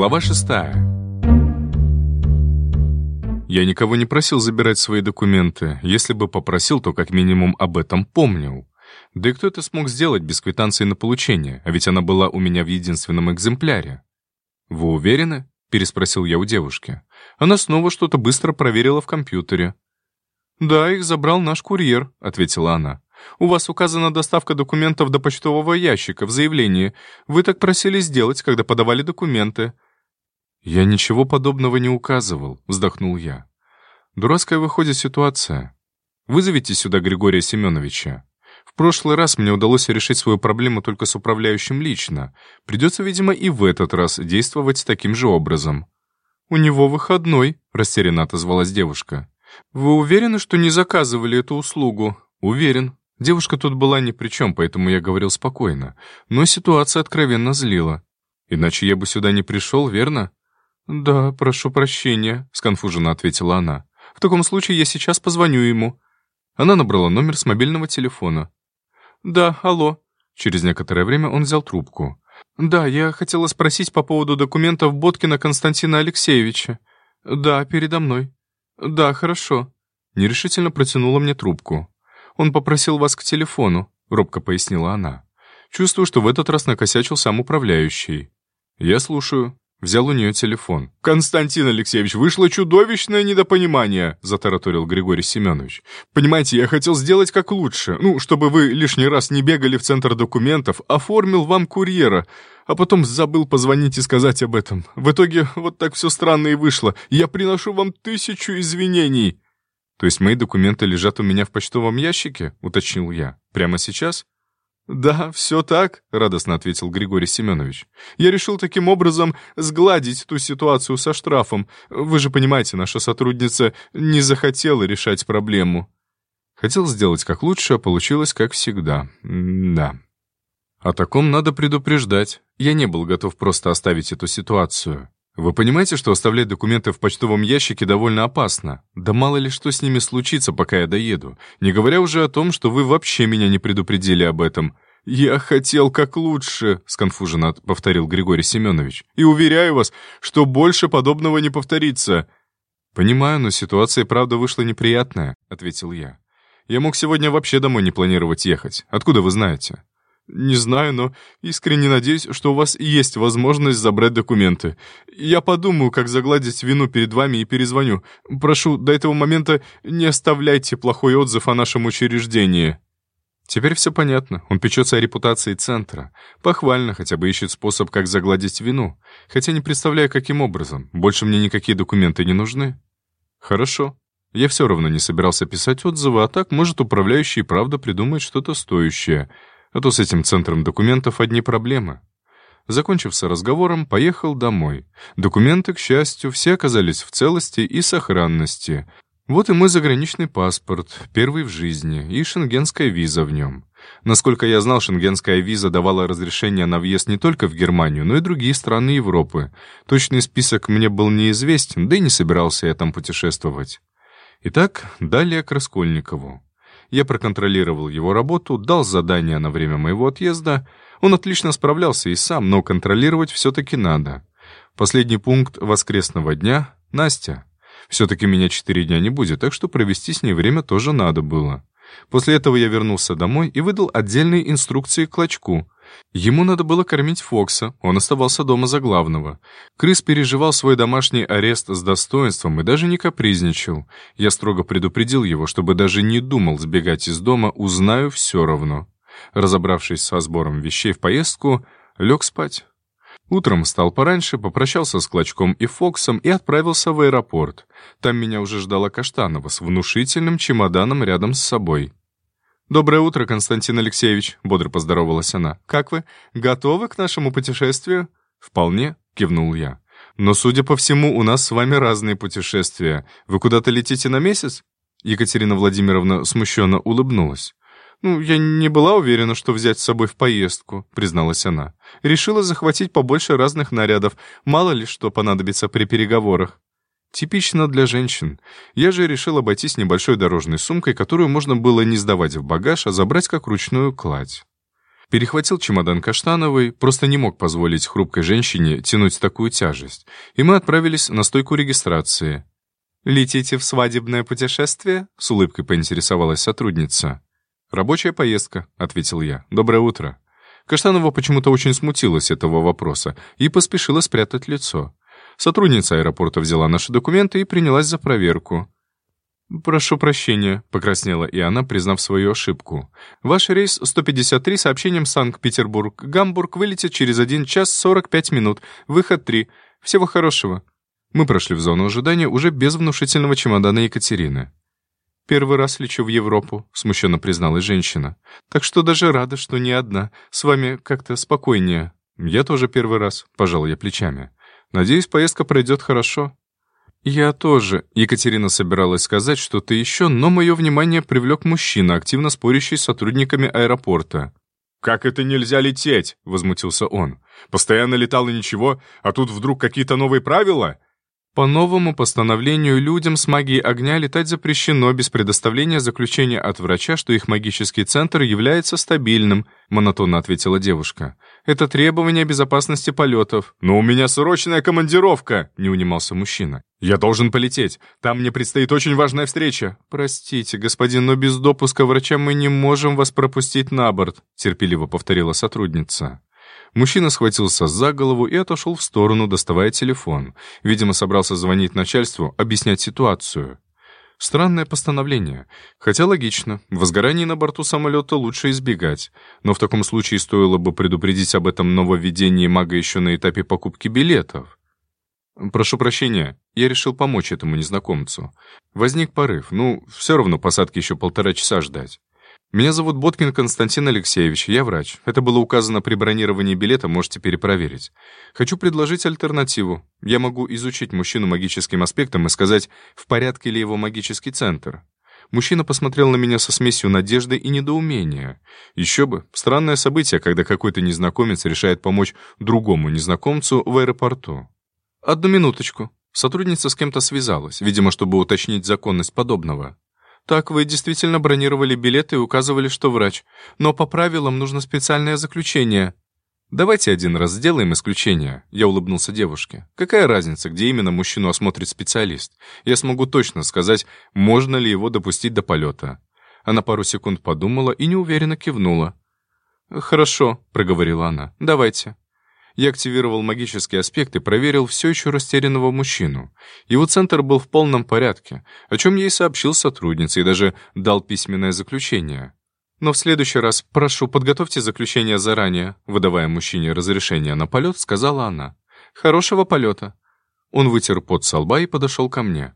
Глава шестая. Я никого не просил забирать свои документы. Если бы попросил, то как минимум об этом помнил. Да и кто это смог сделать без квитанции на получение, а ведь она была у меня в единственном экземпляре. «Вы уверены?» — переспросил я у девушки. Она снова что-то быстро проверила в компьютере. «Да, их забрал наш курьер», — ответила она. «У вас указана доставка документов до почтового ящика в заявлении. Вы так просили сделать, когда подавали документы». «Я ничего подобного не указывал», — вздохнул я. «Дурацкая выходит ситуация. Вызовите сюда Григория Семеновича. В прошлый раз мне удалось решить свою проблему только с управляющим лично. Придется, видимо, и в этот раз действовать таким же образом». «У него выходной», — растерянно отозвалась девушка. «Вы уверены, что не заказывали эту услугу?» «Уверен. Девушка тут была ни при чем, поэтому я говорил спокойно. Но ситуация откровенно злила. Иначе я бы сюда не пришел, верно?» «Да, прошу прощения», — сконфуженно ответила она. «В таком случае я сейчас позвоню ему». Она набрала номер с мобильного телефона. «Да, алло». Через некоторое время он взял трубку. «Да, я хотела спросить по поводу документов Боткина Константина Алексеевича. Да, передо мной. Да, хорошо». Нерешительно протянула мне трубку. «Он попросил вас к телефону», — робко пояснила она. «Чувствую, что в этот раз накосячил сам управляющий». «Я слушаю». Взял у нее телефон. «Константин Алексеевич, вышло чудовищное недопонимание», — затараторил Григорий Семенович. «Понимаете, я хотел сделать как лучше. Ну, чтобы вы лишний раз не бегали в центр документов, оформил вам курьера, а потом забыл позвонить и сказать об этом. В итоге вот так все странно и вышло. Я приношу вам тысячу извинений». «То есть мои документы лежат у меня в почтовом ящике?» — уточнил я. «Прямо сейчас?» «Да, все так», — радостно ответил Григорий Семенович. «Я решил таким образом сгладить ту ситуацию со штрафом. Вы же понимаете, наша сотрудница не захотела решать проблему». Хотел сделать как лучше, а получилось как всегда. Да. О таком надо предупреждать. Я не был готов просто оставить эту ситуацию. Вы понимаете, что оставлять документы в почтовом ящике довольно опасно? Да мало ли что с ними случится, пока я доеду. Не говоря уже о том, что вы вообще меня не предупредили об этом. «Я хотел как лучше», — сконфуженно повторил Григорий Семенович. «И уверяю вас, что больше подобного не повторится». «Понимаю, но ситуация правда вышла неприятная», — ответил я. «Я мог сегодня вообще домой не планировать ехать. Откуда вы знаете?» «Не знаю, но искренне надеюсь, что у вас есть возможность забрать документы. Я подумаю, как загладить вину перед вами и перезвоню. Прошу, до этого момента не оставляйте плохой отзыв о нашем учреждении». Теперь все понятно. Он печется о репутации центра. Похвально, хотя бы ищет способ, как загладить вину. Хотя не представляю, каким образом. Больше мне никакие документы не нужны. Хорошо. Я все равно не собирался писать отзывы, а так, может, управляющий правда придумает что-то стоящее — а то с этим центром документов одни проблемы. Закончив с разговором, поехал домой. Документы, к счастью, все оказались в целости и сохранности. Вот и мой заграничный паспорт, первый в жизни, и шенгенская виза в нем. Насколько я знал, шенгенская виза давала разрешение на въезд не только в Германию, но и другие страны Европы. Точный список мне был неизвестен, да и не собирался я там путешествовать. Итак, далее к Раскольникову. Я проконтролировал его работу, дал задание на время моего отъезда. Он отлично справлялся и сам, но контролировать все-таки надо. Последний пункт воскресного дня — Настя. Все-таки меня четыре дня не будет, так что провести с ней время тоже надо было. После этого я вернулся домой и выдал отдельные инструкции Клочку — Ему надо было кормить Фокса, он оставался дома за главного. Крыс переживал свой домашний арест с достоинством и даже не капризничал. Я строго предупредил его, чтобы даже не думал сбегать из дома, узнаю все равно. Разобравшись со сбором вещей в поездку, лег спать. Утром встал пораньше, попрощался с Клочком и Фоксом и отправился в аэропорт. Там меня уже ждала Каштанова с внушительным чемоданом рядом с собой. «Доброе утро, Константин Алексеевич», — бодро поздоровалась она. «Как вы? Готовы к нашему путешествию?» «Вполне», — кивнул я. «Но, судя по всему, у нас с вами разные путешествия. Вы куда-то летите на месяц?» Екатерина Владимировна смущенно улыбнулась. «Ну, я не была уверена, что взять с собой в поездку», — призналась она. «Решила захватить побольше разных нарядов, мало ли что понадобится при переговорах». Типично для женщин. Я же решил обойтись небольшой дорожной сумкой, которую можно было не сдавать в багаж, а забрать как ручную кладь. Перехватил чемодан Каштановой, просто не мог позволить хрупкой женщине тянуть такую тяжесть, и мы отправились на стойку регистрации. «Летите в свадебное путешествие?» — с улыбкой поинтересовалась сотрудница. «Рабочая поездка», — ответил я. «Доброе утро». Каштанова почему-то очень смутилась этого вопроса и поспешила спрятать лицо. Сотрудница аэропорта взяла наши документы и принялась за проверку. «Прошу прощения», — покраснела и она, признав свою ошибку. «Ваш рейс 153 с сообщением Санкт-Петербург. Гамбург вылетит через 1 час 45 минут. Выход 3. Всего хорошего». Мы прошли в зону ожидания уже без внушительного чемодана Екатерины. «Первый раз лечу в Европу», — смущенно призналась женщина. «Так что даже рада, что не одна. С вами как-то спокойнее». «Я тоже первый раз», — пожал я плечами. «Надеюсь, поездка пройдет хорошо». «Я тоже», — Екатерина собиралась сказать что-то еще, но мое внимание привлек мужчина, активно спорящий с сотрудниками аэропорта. «Как это нельзя лететь?» — возмутился он. «Постоянно летал и ничего, а тут вдруг какие-то новые правила?» По новому постановлению людям с магией огня летать запрещено без предоставления заключения от врача, что их магический центр является стабильным, монотонно ответила девушка. Это требование безопасности полетов. Но у меня срочная командировка, не унимался мужчина. Я должен полететь. Там мне предстоит очень важная встреча. Простите, господин, но без допуска врача мы не можем вас пропустить на борт, терпеливо повторила сотрудница. Мужчина схватился за голову и отошел в сторону, доставая телефон. Видимо, собрался звонить начальству, объяснять ситуацию. Странное постановление. Хотя логично, возгораний на борту самолета лучше избегать. Но в таком случае стоило бы предупредить об этом нововведении мага еще на этапе покупки билетов. Прошу прощения, я решил помочь этому незнакомцу. Возник порыв, ну, все равно посадки еще полтора часа ждать. «Меня зовут Боткин Константин Алексеевич, я врач. Это было указано при бронировании билета, можете перепроверить. Хочу предложить альтернативу. Я могу изучить мужчину магическим аспектом и сказать, в порядке ли его магический центр». Мужчина посмотрел на меня со смесью надежды и недоумения. Еще бы, странное событие, когда какой-то незнакомец решает помочь другому незнакомцу в аэропорту. «Одну минуточку». Сотрудница с кем-то связалась, видимо, чтобы уточнить законность подобного. «Так, вы действительно бронировали билеты и указывали, что врач. Но по правилам нужно специальное заключение». «Давайте один раз сделаем исключение», — я улыбнулся девушке. «Какая разница, где именно мужчину осмотрит специалист? Я смогу точно сказать, можно ли его допустить до полета». Она пару секунд подумала и неуверенно кивнула. «Хорошо», — проговорила она, — «давайте». Я активировал магический аспект и проверил все еще растерянного мужчину. Его центр был в полном порядке, о чем и сообщил сотруднице и даже дал письменное заключение. Но в следующий раз прошу, подготовьте заключение заранее, выдавая мужчине разрешение на полет, сказала она. Хорошего полета. Он вытер пот со лба и подошел ко мне.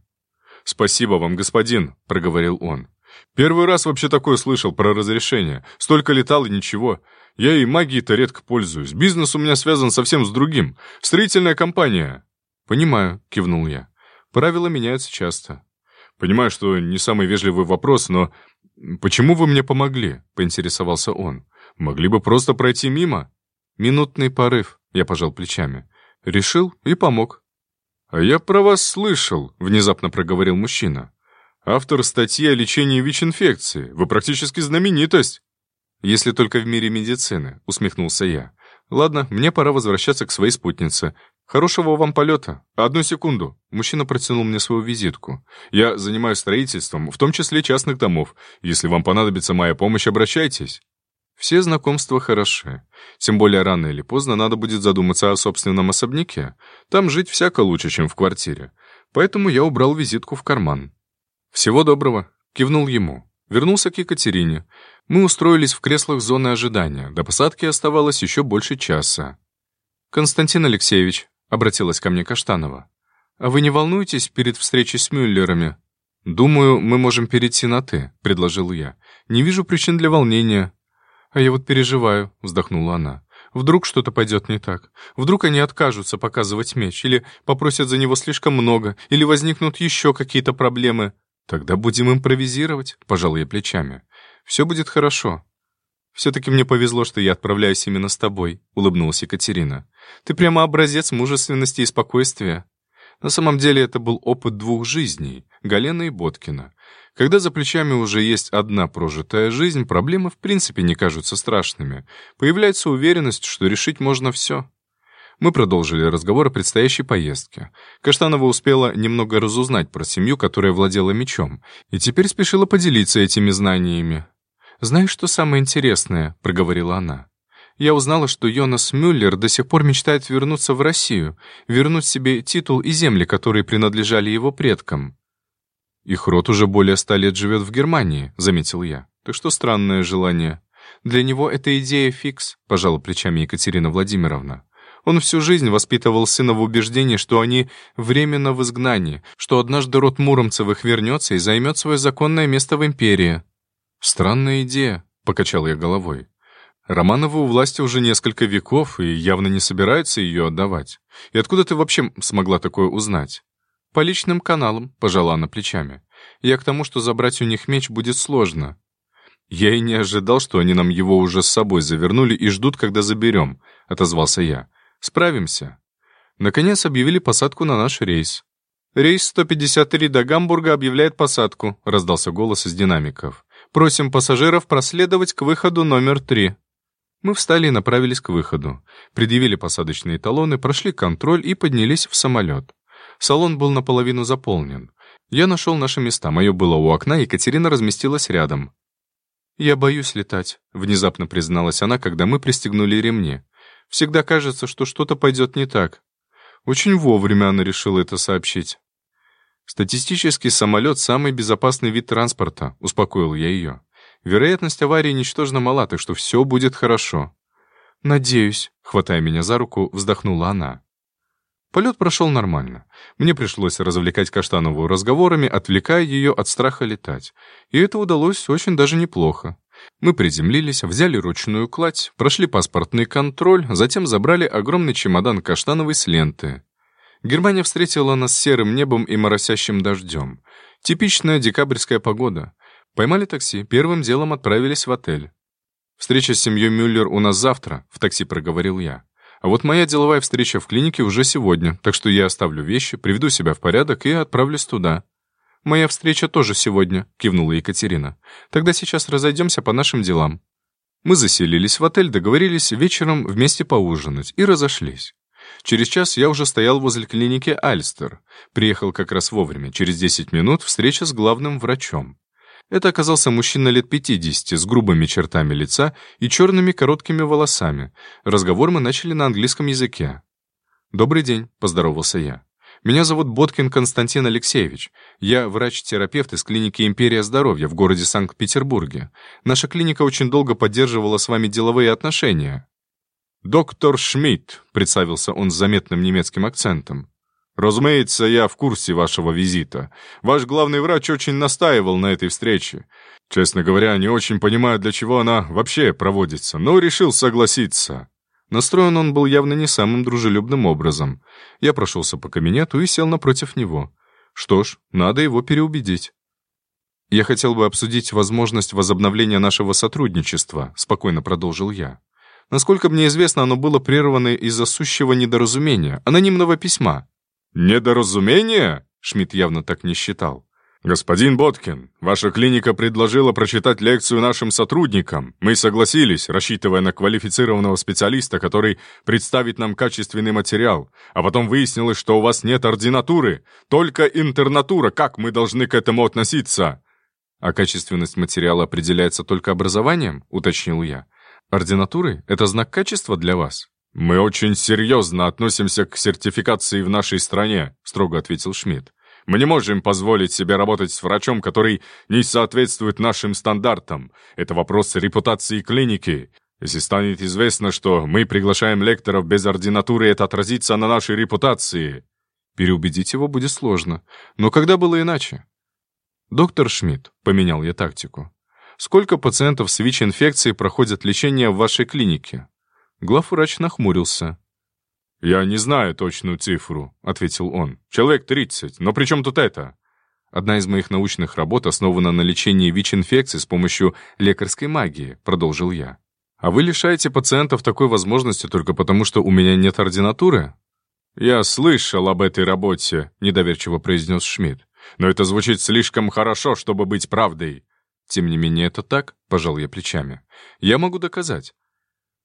«Спасибо вам, господин», — проговорил он. «Первый раз вообще такое слышал про разрешение. Столько летал и ничего. Я и магией-то редко пользуюсь. Бизнес у меня связан совсем с другим. Строительная компания». «Понимаю», — кивнул я. «Правила меняются часто». «Понимаю, что не самый вежливый вопрос, но почему вы мне помогли?» — поинтересовался он. «Могли бы просто пройти мимо». «Минутный порыв», — я пожал плечами. «Решил и помог». «А я про вас слышал», — внезапно проговорил мужчина. «Автор статьи о лечении ВИЧ-инфекции. Вы практически знаменитость». «Если только в мире медицины», — усмехнулся я. «Ладно, мне пора возвращаться к своей спутнице. Хорошего вам полета. Одну секунду». Мужчина протянул мне свою визитку. «Я занимаюсь строительством, в том числе частных домов. Если вам понадобится моя помощь, обращайтесь». Все знакомства хороши. Тем более рано или поздно надо будет задуматься о собственном особняке. Там жить всяко лучше, чем в квартире. Поэтому я убрал визитку в карман. «Всего доброго», — кивнул ему. Вернулся к Екатерине. Мы устроились в креслах зоны ожидания. До посадки оставалось еще больше часа. «Константин Алексеевич», — обратилась ко мне Каштанова, «а вы не волнуетесь перед встречей с Мюллерами?» «Думаю, мы можем перейти на «ты», — предложил я. «Не вижу причин для волнения». «А я вот переживаю», — вздохнула она. «Вдруг что-то пойдет не так? Вдруг они откажутся показывать меч, или попросят за него слишком много, или возникнут еще какие-то проблемы?» «Тогда будем импровизировать», — пожал я плечами. Все будет хорошо». «Все-таки мне повезло, что я отправляюсь именно с тобой», — улыбнулась Екатерина. «Ты прямо образец мужественности и спокойствия». На самом деле это был опыт двух жизней — Галена и Боткина. Когда за плечами уже есть одна прожитая жизнь, проблемы в принципе не кажутся страшными. Появляется уверенность, что решить можно все. Мы продолжили разговор о предстоящей поездке. Каштанова успела немного разузнать про семью, которая владела мечом, и теперь спешила поделиться этими знаниями. «Знаешь, что самое интересное?» — проговорила она. «Я узнала, что Йонас Мюллер до сих пор мечтает вернуться в Россию, вернуть себе титул и земли, которые принадлежали его предкам». «Их род уже более ста лет живет в Германии», — заметил я. «Так что странное желание». «Для него эта идея фикс», — пожала плечами Екатерина Владимировна. Он всю жизнь воспитывал сына в убеждении, что они временно в изгнании, что однажды род Муромцевых вернется и займет свое законное место в империи. «Странная идея», — покачал я головой. Романовы у власти уже несколько веков и явно не собираются ее отдавать. И откуда ты вообще смогла такое узнать? По личным каналам, пожала она плечами. Я к тому, что забрать у них меч будет сложно. Я и не ожидал, что они нам его уже с собой завернули и ждут, когда заберем, отозвался я. Справимся. Наконец объявили посадку на наш рейс. «Рейс 153 до Гамбурга объявляет посадку», — раздался голос из динамиков. «Просим пассажиров проследовать к выходу номер 3». Мы встали и направились к выходу. Предъявили посадочные талоны, прошли контроль и поднялись в самолет. Салон был наполовину заполнен. Я нашел наши места, мое было у окна, Екатерина разместилась рядом. «Я боюсь летать», — внезапно призналась она, когда мы пристегнули ремни. Всегда кажется, что что-то пойдет не так. Очень вовремя она решила это сообщить. «Статистический самолет — самый безопасный вид транспорта», — успокоил я ее. «Вероятность аварии ничтожно мала, так что все будет хорошо». «Надеюсь», — хватая меня за руку, вздохнула она. Полет прошел нормально. Мне пришлось развлекать Каштанову разговорами, отвлекая ее от страха летать. И это удалось очень даже неплохо. Мы приземлились, взяли ручную кладь, прошли паспортный контроль, затем забрали огромный чемодан каштановой с ленты. Германия встретила нас серым небом и моросящим дождем. Типичная декабрьская погода. Поймали такси, первым делом отправились в отель. «Встреча с семьей Мюллер у нас завтра», — в такси проговорил я. «А вот моя деловая встреча в клинике уже сегодня, так что я оставлю вещи, приведу себя в порядок и отправлюсь туда». «Моя встреча тоже сегодня», — кивнула Екатерина. «Тогда сейчас разойдемся по нашим делам». Мы заселились в отель, договорились вечером вместе поужинать и разошлись. Через час я уже стоял возле клиники Альстер. Приехал как раз вовремя. Через 10 минут встреча с главным врачом. Это оказался мужчина лет 50 с грубыми чертами лица и черными короткими волосами. Разговор мы начали на английском языке. «Добрый день», — поздоровался я. Меня зовут Боткин Константин Алексеевич. Я врач-терапевт из клиники «Империя здоровья» в городе Санкт-Петербурге. Наша клиника очень долго поддерживала с вами деловые отношения». «Доктор Шмидт», — представился он с заметным немецким акцентом. «Разумеется, я в курсе вашего визита. Ваш главный врач очень настаивал на этой встрече. Честно говоря, не очень понимаю, для чего она вообще проводится, но решил согласиться. Настроен он был явно не самым дружелюбным образом. Я прошелся по кабинету и сел напротив него. Что ж, надо его переубедить. «Я хотел бы обсудить возможность возобновления нашего сотрудничества», — спокойно продолжил я. «Насколько мне известно, оно было прервано из-за сущего недоразумения, анонимного письма». «Недоразумение?» — Шмидт явно так не считал. «Господин Боткин, ваша клиника предложила прочитать лекцию нашим сотрудникам. Мы согласились, рассчитывая на квалифицированного специалиста, который представит нам качественный материал. А потом выяснилось, что у вас нет ординатуры, только интернатура. Как мы должны к этому относиться?» «А качественность материала определяется только образованием?» — уточнил я. «Ординатуры — это знак качества для вас?» «Мы очень серьезно относимся к сертификации в нашей стране», — строго ответил Шмидт. Мы не можем позволить себе работать с врачом, который не соответствует нашим стандартам. Это вопрос репутации клиники. Если станет известно, что мы приглашаем лекторов без ординатуры, это отразится на нашей репутации. Переубедить его будет сложно. Но когда было иначе? Доктор Шмидт, поменял я тактику. Сколько пациентов с ВИЧ-инфекцией проходят лечение в вашей клинике? Главврач нахмурился. «Я не знаю точную цифру», — ответил он. «Человек 30. Но при чем тут это?» «Одна из моих научных работ основана на лечении ВИЧ-инфекции с помощью лекарской магии», — продолжил я. «А вы лишаете пациентов такой возможности только потому, что у меня нет ординатуры?» «Я слышал об этой работе», — недоверчиво произнес Шмидт. «Но это звучит слишком хорошо, чтобы быть правдой». «Тем не менее, это так», — пожал я плечами. «Я могу доказать».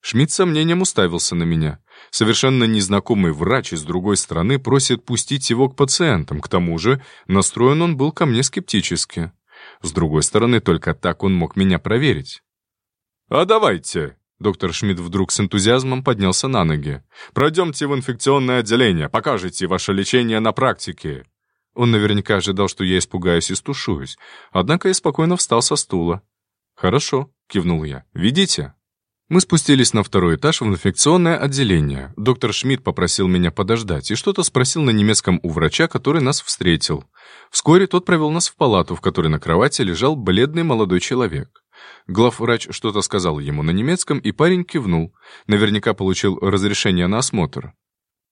Шмидт с сомнением уставился на меня. Совершенно незнакомый врач из другой страны просит пустить его к пациентам. К тому же настроен он был ко мне скептически. С другой стороны, только так он мог меня проверить. «А давайте!» Доктор Шмидт вдруг с энтузиазмом поднялся на ноги. «Пройдемте в инфекционное отделение, покажите ваше лечение на практике». Он наверняка ожидал, что я испугаюсь и стушуюсь. Однако я спокойно встал со стула. «Хорошо», — кивнул я. «Ведите». Мы спустились на второй этаж в инфекционное отделение. Доктор Шмидт попросил меня подождать и что-то спросил на немецком у врача, который нас встретил. Вскоре тот провел нас в палату, в которой на кровати лежал бледный молодой человек. Главврач что-то сказал ему на немецком, и парень кивнул. Наверняка получил разрешение на осмотр.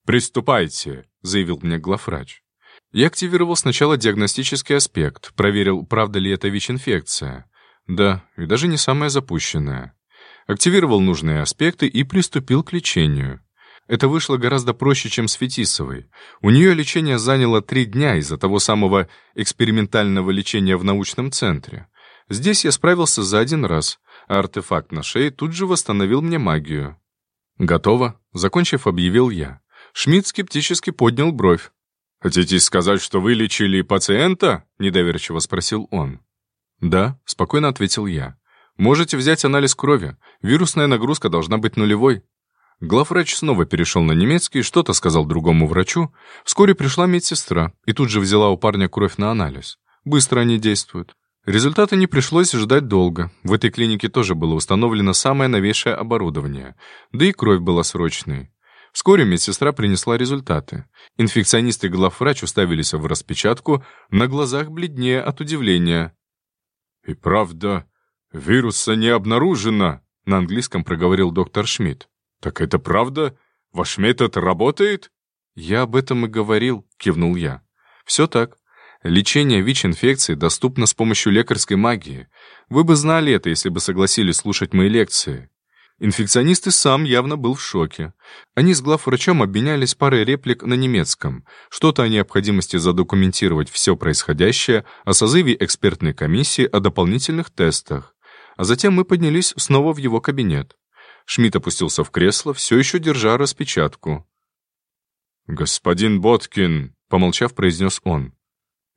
«Приступайте», — заявил мне главврач. Я активировал сначала диагностический аспект, проверил, правда ли это ВИЧ-инфекция. Да, и даже не самая запущенная активировал нужные аспекты и приступил к лечению. Это вышло гораздо проще, чем с Фетисовой. У нее лечение заняло три дня из-за того самого экспериментального лечения в научном центре. Здесь я справился за один раз, а артефакт на шее тут же восстановил мне магию. «Готово», — закончив, объявил я. Шмидт скептически поднял бровь. «Хотите сказать, что вы лечили пациента?» — недоверчиво спросил он. «Да», — спокойно ответил я. Можете взять анализ крови. Вирусная нагрузка должна быть нулевой. Главврач снова перешел на немецкий, что-то сказал другому врачу. Вскоре пришла медсестра и тут же взяла у парня кровь на анализ. Быстро они действуют. Результата не пришлось ждать долго. В этой клинике тоже было установлено самое новейшее оборудование. Да и кровь была срочной. Вскоре медсестра принесла результаты. Инфекционисты и главврач уставились в распечатку, на глазах бледнее от удивления. «И правда, «Вируса не обнаружено», — на английском проговорил доктор Шмидт. «Так это правда? Ваш метод работает?» «Я об этом и говорил», — кивнул я. «Все так. Лечение ВИЧ-инфекции доступно с помощью лекарской магии. Вы бы знали это, если бы согласились слушать мои лекции». Инфекционист и сам явно был в шоке. Они с главврачом обменялись парой реплик на немецком. Что-то о необходимости задокументировать все происходящее, о созыве экспертной комиссии, о дополнительных тестах а затем мы поднялись снова в его кабинет. Шмидт опустился в кресло, все еще держа распечатку. «Господин Боткин», — помолчав, произнес он,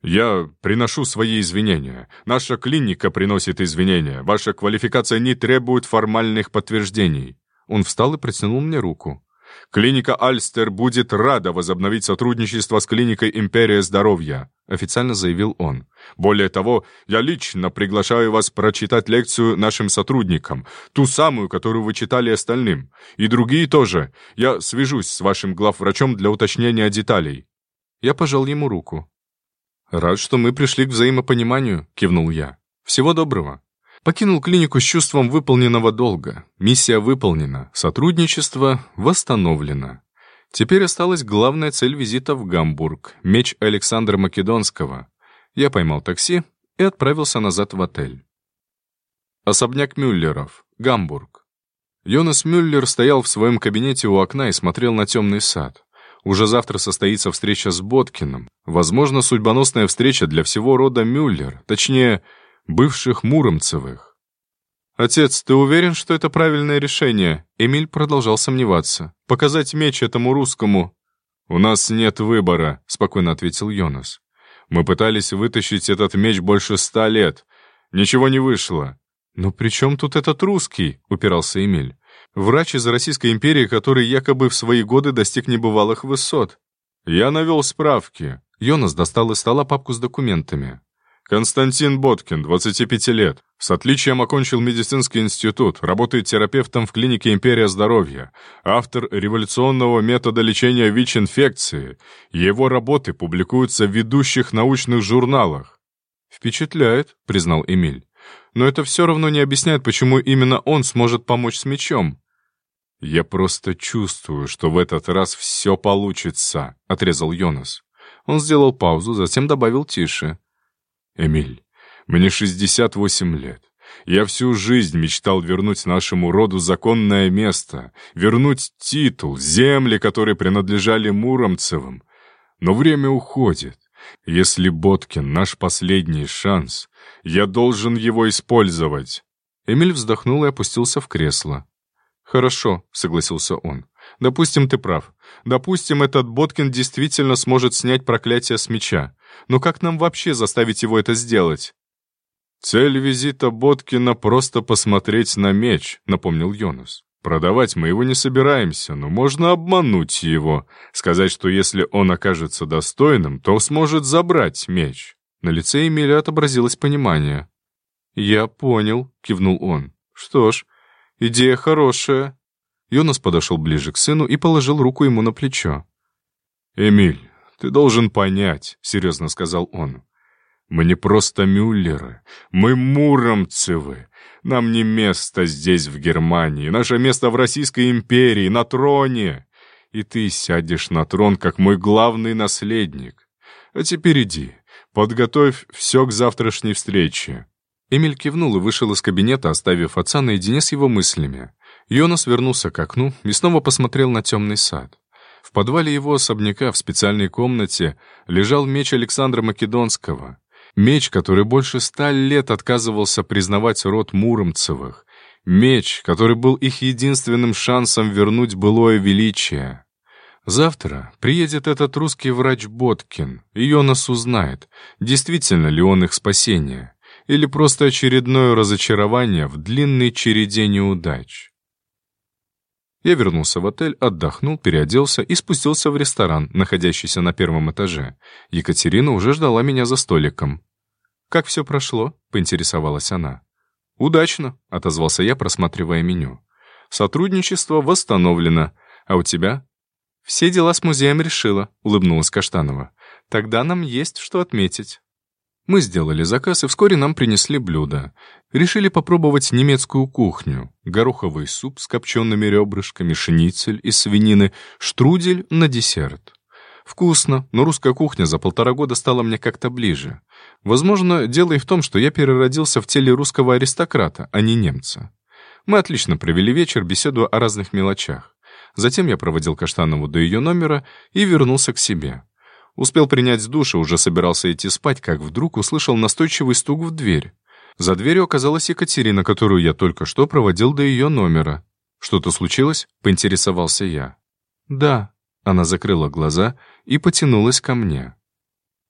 «Я приношу свои извинения. Наша клиника приносит извинения. Ваша квалификация не требует формальных подтверждений». Он встал и протянул мне руку. «Клиника Альстер будет рада возобновить сотрудничество с клиникой «Империя здоровья», официально заявил он. «Более того, я лично приглашаю вас прочитать лекцию нашим сотрудникам, ту самую, которую вы читали остальным, и другие тоже. Я свяжусь с вашим главврачом для уточнения деталей». Я пожал ему руку. «Рад, что мы пришли к взаимопониманию», — кивнул я. «Всего доброго». Покинул клинику с чувством выполненного долга. Миссия выполнена, сотрудничество восстановлено. Теперь осталась главная цель визита в Гамбург — меч Александра Македонского. Я поймал такси и отправился назад в отель. Особняк Мюллеров, Гамбург. Йонас Мюллер стоял в своем кабинете у окна и смотрел на темный сад. Уже завтра состоится встреча с Боткиным. Возможно, судьбоносная встреча для всего рода Мюллер, точнее, бывших Муромцевых. «Отец, ты уверен, что это правильное решение?» Эмиль продолжал сомневаться. «Показать меч этому русскому?» «У нас нет выбора», — спокойно ответил Йонас. «Мы пытались вытащить этот меч больше ста лет. Ничего не вышло». «Но при чем тут этот русский?» — упирался Эмиль. «Врач из Российской империи, который якобы в свои годы достиг небывалых высот». «Я навел справки». Йонас достал из стола папку с документами. Константин Боткин, 25 лет. С отличием окончил медицинский институт, работает терапевтом в клинике «Империя здоровья». Автор революционного метода лечения ВИЧ-инфекции. Его работы публикуются в ведущих научных журналах. «Впечатляет», — признал Эмиль. «Но это все равно не объясняет, почему именно он сможет помочь с мечом». «Я просто чувствую, что в этот раз все получится», — отрезал Йонас. Он сделал паузу, затем добавил тише. Эмиль, мне 68 лет. Я всю жизнь мечтал вернуть нашему роду законное место, вернуть титул, земли, которые принадлежали Муромцевым. Но время уходит. Если Боткин — наш последний шанс, я должен его использовать». Эмиль вздохнул и опустился в кресло. «Хорошо», — согласился он. «Допустим, ты прав. Допустим, этот Боткин действительно сможет снять проклятие с меча. Но как нам вообще заставить его это сделать?» «Цель визита Боткина — просто посмотреть на меч», — напомнил Йонас. «Продавать мы его не собираемся, но можно обмануть его, сказать, что если он окажется достойным, то сможет забрать меч». На лице Эмиля отобразилось понимание. «Я понял», — кивнул он. «Что ж, идея хорошая». Йонас подошел ближе к сыну и положил руку ему на плечо. «Эмиль, ты должен понять», — серьезно сказал он. «Мы не просто Мюллеры, мы Муромцевы. Нам не место здесь, в Германии, наше место в Российской империи, на троне. И ты сядешь на трон, как мой главный наследник. А теперь иди, подготовь все к завтрашней встрече». Эмиль кивнул и вышел из кабинета, оставив отца наедине с его мыслями. Йонас вернулся к окну и снова посмотрел на темный сад. В подвале его особняка в специальной комнате лежал меч Александра Македонского. Меч, который больше ста лет отказывался признавать род Муромцевых. Меч, который был их единственным шансом вернуть былое величие. Завтра приедет этот русский врач Боткин, и Йонас узнает, действительно ли он их спасение, или просто очередное разочарование в длинной череде неудач. Я вернулся в отель, отдохнул, переоделся и спустился в ресторан, находящийся на первом этаже. Екатерина уже ждала меня за столиком. «Как все прошло?» — поинтересовалась она. «Удачно», — отозвался я, просматривая меню. «Сотрудничество восстановлено. А у тебя?» «Все дела с музеем решила», — улыбнулась Каштанова. «Тогда нам есть что отметить». Мы сделали заказ, и вскоре нам принесли блюдо. Решили попробовать немецкую кухню. Гороховый суп с копчеными ребрышками, шницель из свинины, штрудель на десерт. Вкусно, но русская кухня за полтора года стала мне как-то ближе. Возможно, дело и в том, что я переродился в теле русского аристократа, а не немца. Мы отлично провели вечер, беседуя о разных мелочах. Затем я проводил Каштанову до ее номера и вернулся к себе. Успел принять душ и уже собирался идти спать, как вдруг услышал настойчивый стук в дверь. За дверью оказалась Екатерина, которую я только что проводил до ее номера. «Что-то случилось?» — поинтересовался я. «Да». Она закрыла глаза и потянулась ко мне.